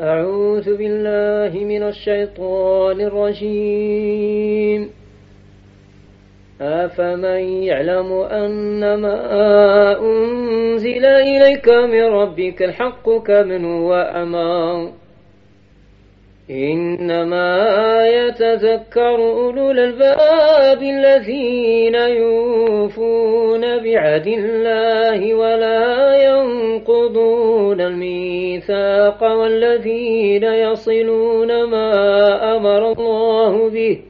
أعوذ بالله من الشيطان الرجيم. أفمن يعلم أنما أنزل إليك من ربك الحق كمن هو أمان إنما يتذكر أولو الألباب الذين يوفون بعد الله ولا ينقضون الميثاق والذين يصلون ما أمر الله به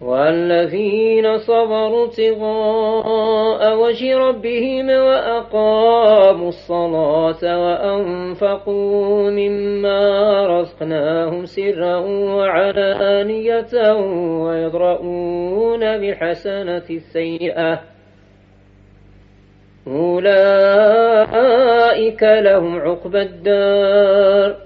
والذين صبروا ابتغاء وجه ربهم وأقاموا الصلاة وأنفقوا مما رزقناهم سرا وعلانية ويدرؤون بحسنة السيئة أولئك لهم عقبى الدار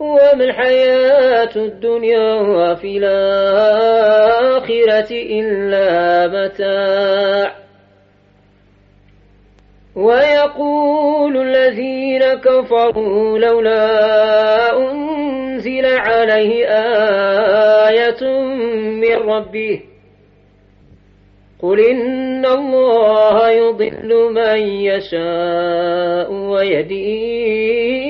وما الحياة الدنيا في الآخرة إلا متاع. ويقول الذين كفروا لولا أنزل عليه آية من ربه. قل إن الله يضل من يشاء ويدي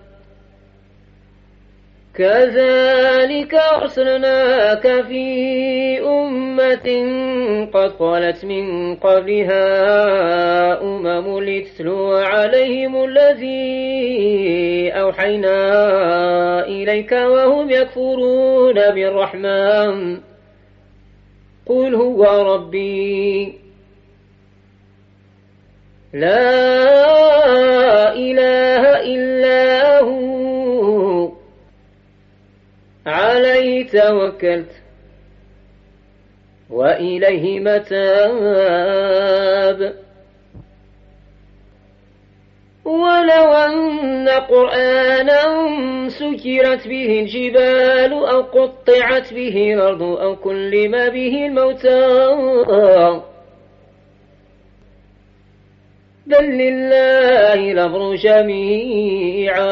كذلك أرسلناك في أمة قد خلت من قبلها أمم لتتلو عليهم الذي أوحينا إليك وهم يكفرون بالرحمن. قل هو ربي. لا إله إلا هو. عليه توكلت وإليه متاب. ولو أن قرآنا سكرت به الجبال أو قطعت به الأرض أو كلم به الموتى. بل لله الأمر جميعا.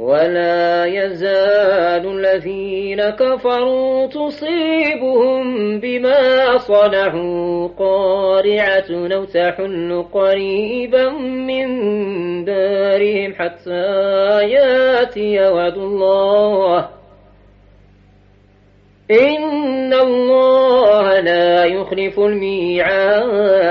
ولا يزال الذين كفروا تصيبهم بما صنعوا قارعة أو تحل قريبا من دارهم حتى يأتي وعد الله. إن الله لا يخلف الميعاد.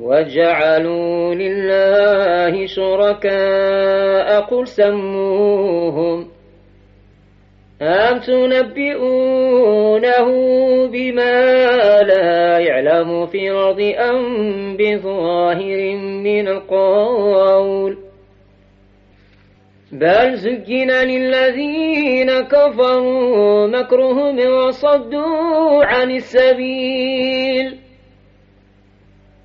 وجعلوا لله شركاء قل سموهم. أم تنبئونه بما لا يعلم في الأرض أم بظاهر من القول بل زجن للذين كفروا مكرهم وصدوا عن السبيل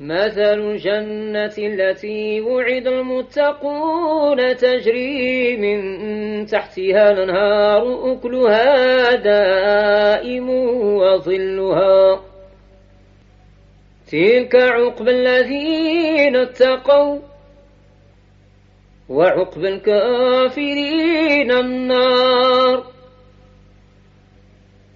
مثل الجنة التي وعد المتقون تجري من تحتها الأنهار أكلها دائم وظلها. تلك عقب الذين اتقوا وعقب الكافرين النار.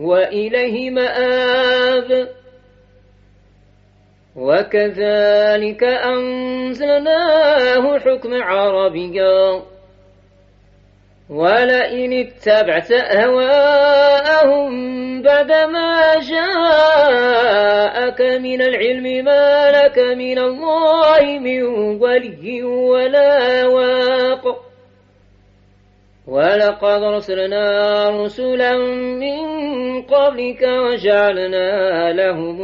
وإليه مآب. وكذلك أنزلناه حكم عربيا. ولئن اتبعت أهواءهم بعدما جاءك من العلم ما لك من الله من ولي ولا واق. ولقد رسلنا رسلا من قبلك وجعلنا لهم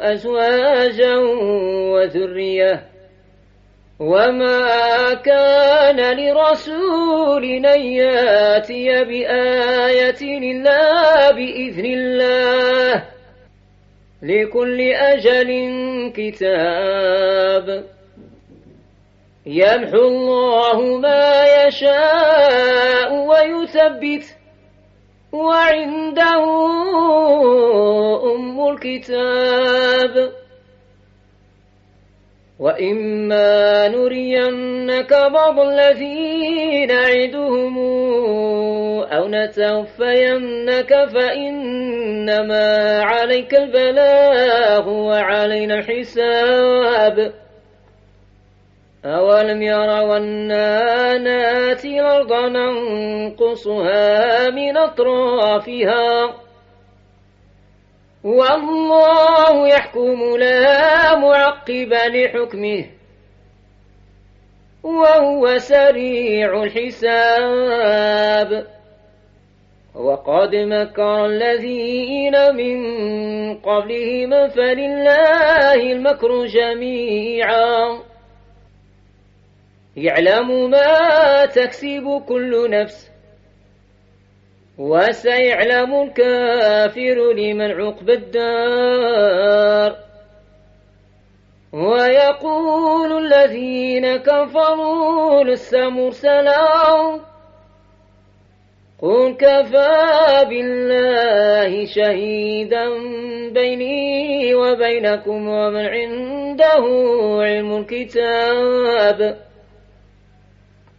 أزواجا وذرية. وما كان لرسول أن يأتي بآية إلا بإذن الله. لكل أجل كتاب. يمحو الله ما يشاء ويثبت. وعنده أم الكتاب. وإما نرينك بعض الذين نعدهم أو نتوفينك فإنما عليك البلاغ وعلينا الحساب. أولم يروا أنا ناتي الأرض ننقصها من أطرافها والله يحكم لا معقب لحكمه وهو سريع الحساب وقد مكر الذين من قبلهم فلله المكر جميعا يعلم ما تكسب كل نفس وسيعلم الكافر لمن عقب الدار. ويقول الذين كفروا لست مرسلا قل كفى بالله شهيدا بيني وبينكم ومن عنده علم الكتاب.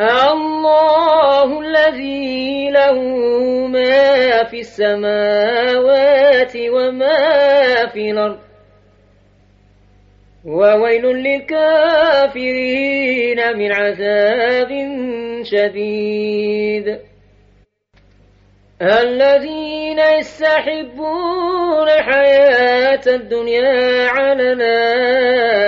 الله الذي له ما في السماوات وما في الأرض. وويل للكافرين من عذاب شديد. الذين يستحبون حياة الدنيا على الآخرة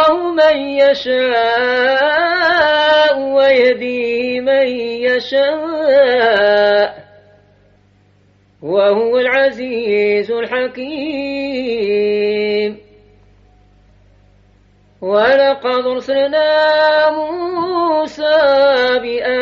من يشاء ويدي من يشاء وهو العزيز الحكيم. ولقد أرسلنا موسى بآياتنا.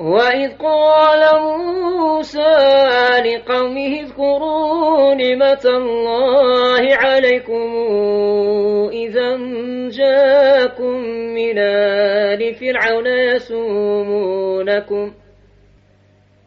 وإذ قال موسى لقومه اذكروا نعمة الله عليكم إذا جاءكم من آل فرعون يسومونكم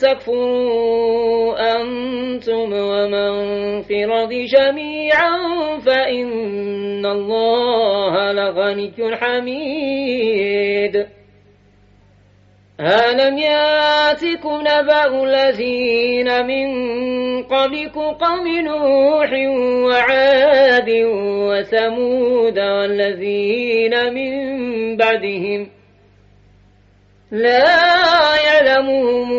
تكفروا أنتم ومن في الأرض جميعا فإن الله لغني حميد. ألم يأتكم نبأ الذين من قبلكم قوم نوح وعاد وثمود والذين من بعدهم لا يعلمهم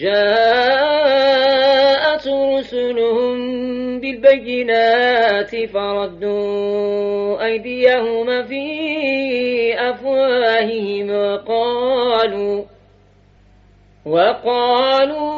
جاءت رسلهم بالبينات فردوا أيديهم في أفواههم وقالوا وقالوا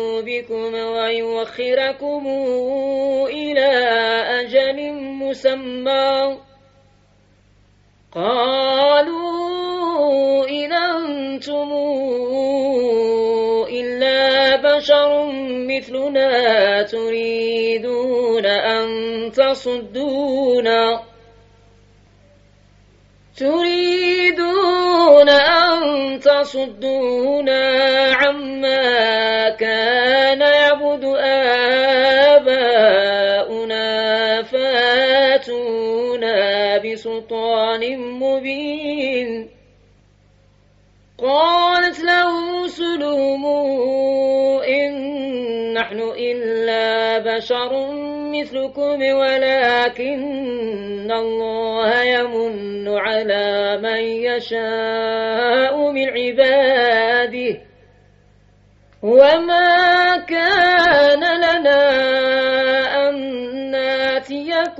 ويوخركم إلى أجل مسمى. قالوا إن أنتم إلا بشر مثلنا تريدون أن تصدونا. تريدون أن تصدونا عما بسلطان مبين. قالت له سلوم إن نحن إلا بشر مثلكم ولكن الله يمن على من يشاء من عباده. وما كان لنا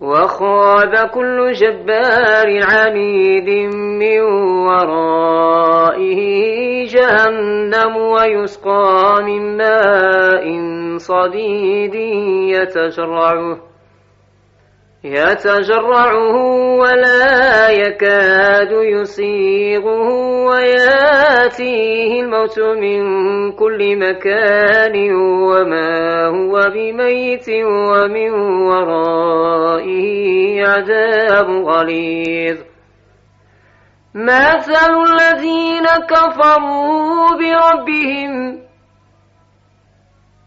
وخاذ كل جبار عنيد من ورائه جهنم ويسقى من ماء صديد يتجرعه يتجرعه ولا يكاد يسيغه ويأتيه الموت من كل مكان وما هو بميت ومن ورائه عذاب غليظ. مثل الذين كفروا بربهم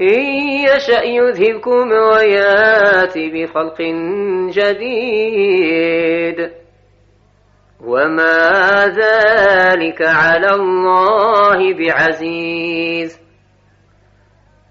إن يشأ يذهبكم ويأتي بخلق جديد. وما ذلك على الله بعزيز.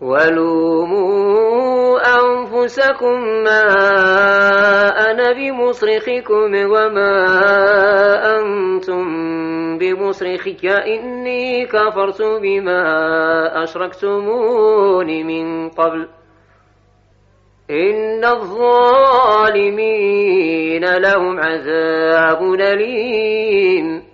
ولوموا أنفسكم ما أنا بمصرخكم وما أنتم بمصرخي إني كفرت بما أشركتمون من قبل. إن الظالمين لهم عذاب أليم.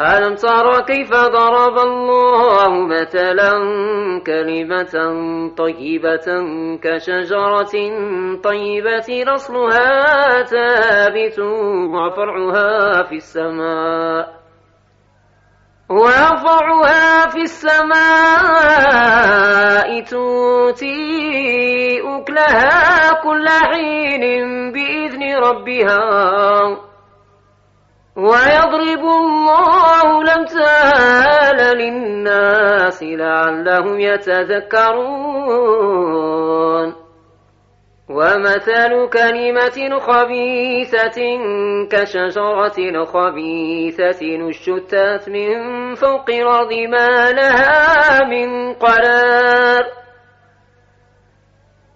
ألم تر كيف ضرب الله مثلا كلمة طيبة كشجرة طيبة نصلها ثابت وفرعها في السماء وفرعها في السماء تؤتي أكلها كل حين بإذن ربها ويضرب الله الأمثال للناس لعلهم يتذكرون. ومثل كلمة خبيثة كشجرة خبيثة اشتت من فوق الأرض ما لها من قرار.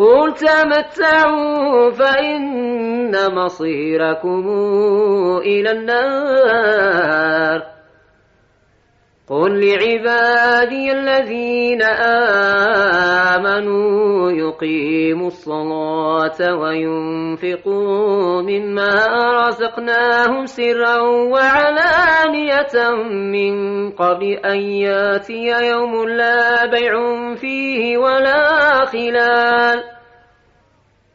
قل تمتعوا فإن مصيركم إلى النار. قل لعبادي الذين آمنوا يقيموا الصلاة وينفقوا مما رزقناهم سرا وعلانية من قبل أن يأتي يوم لا بيع فيه ولا خلال.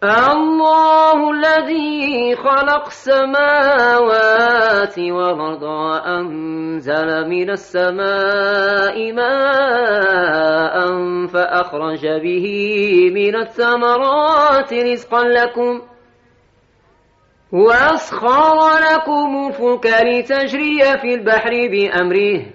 الله الذي خلق السماوات والأرض أنزل من السماء ماء فأخرج به من الثمرات رزقا لكم وأسخر لكم الفلك لتجري في البحر بأمره.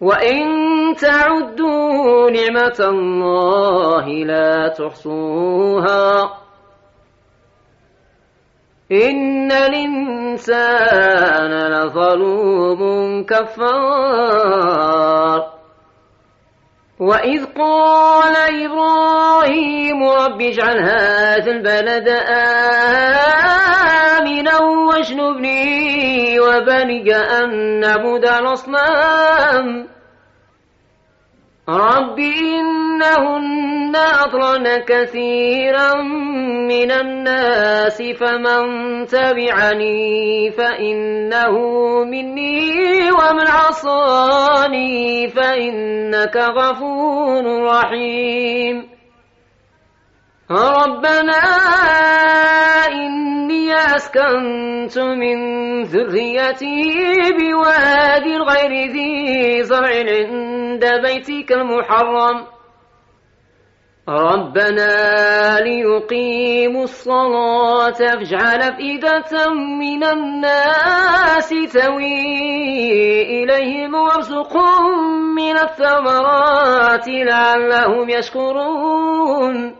وإن تعدوا نعمة الله لا تحصوها. إن الإنسان لظلوم كفار. وإذ قال إبراهيم رب اجعل هذا البلد آمنا. واجنبني وبني أن نعبد الأصنام. رب إنهن أضلن كثيرا من الناس فمن تبعني فإنه مني ومن عصاني فإنك غفور رحيم. ربنا إني أسكنت من ذريتي بواد غير ذي زرع عند بيتك المحرم. ربنا ليقيموا الصلاة فاجعل أفئدة من الناس توي إليهم وارزقهم من الثمرات لعلهم يشكرون.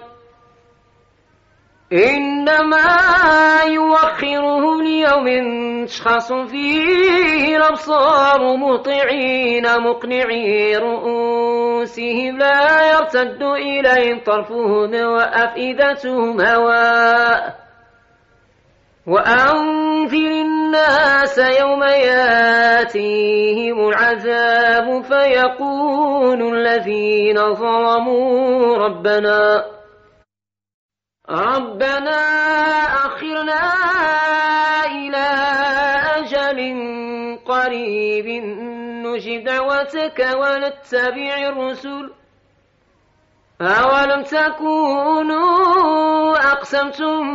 إنما يوخرهم ليوم تشخص فيه الأبصار مطعين مقنعي رؤوسهم لا يرتد إليهم طرفهم وأفئدتهم هواء وأنذر الناس يوم ياتيهم العذاب فيقول الذين ظلموا ربنا ربنا أخرنا إلى أجل قريب نجب دعوتك ونتبع الرسل. أولم تكونوا أقسمتم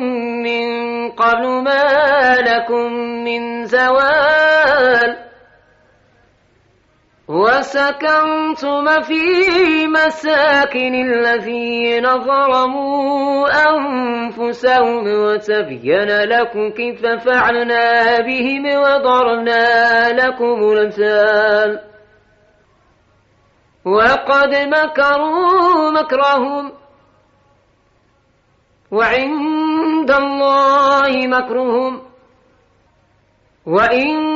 من قبل ما لكم من زوال؟ وسكنتم في مساكن الذين ظلموا أنفسهم وتبين لكم كيف فعلنا بهم وضرنا لكم الأمثال. وقد مكروا مكرهم. وعند الله مكرهم. وإن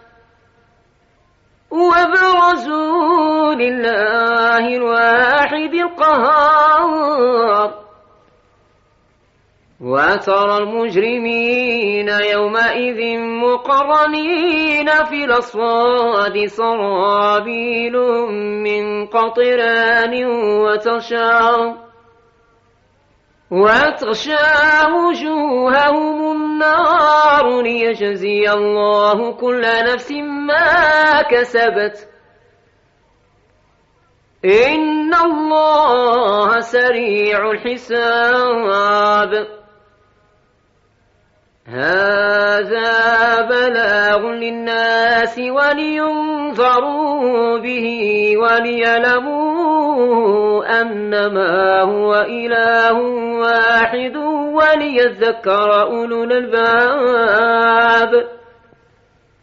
وبرزوا لله الواحد القهار. وترى المجرمين يومئذ مقرنين في الأصفاد صرابيل من قطران وتغشى وجوههم النار ليجزي الله كل نفس ما كسبت. إن الله سريع الحساب. هذا بلاغ للناس ولينظروا به وليعلموا أنما هو إله واحد وليذكر أولو الألباب.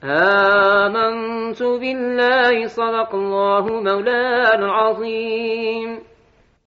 آمنت بالله صدق الله مولانا العظيم.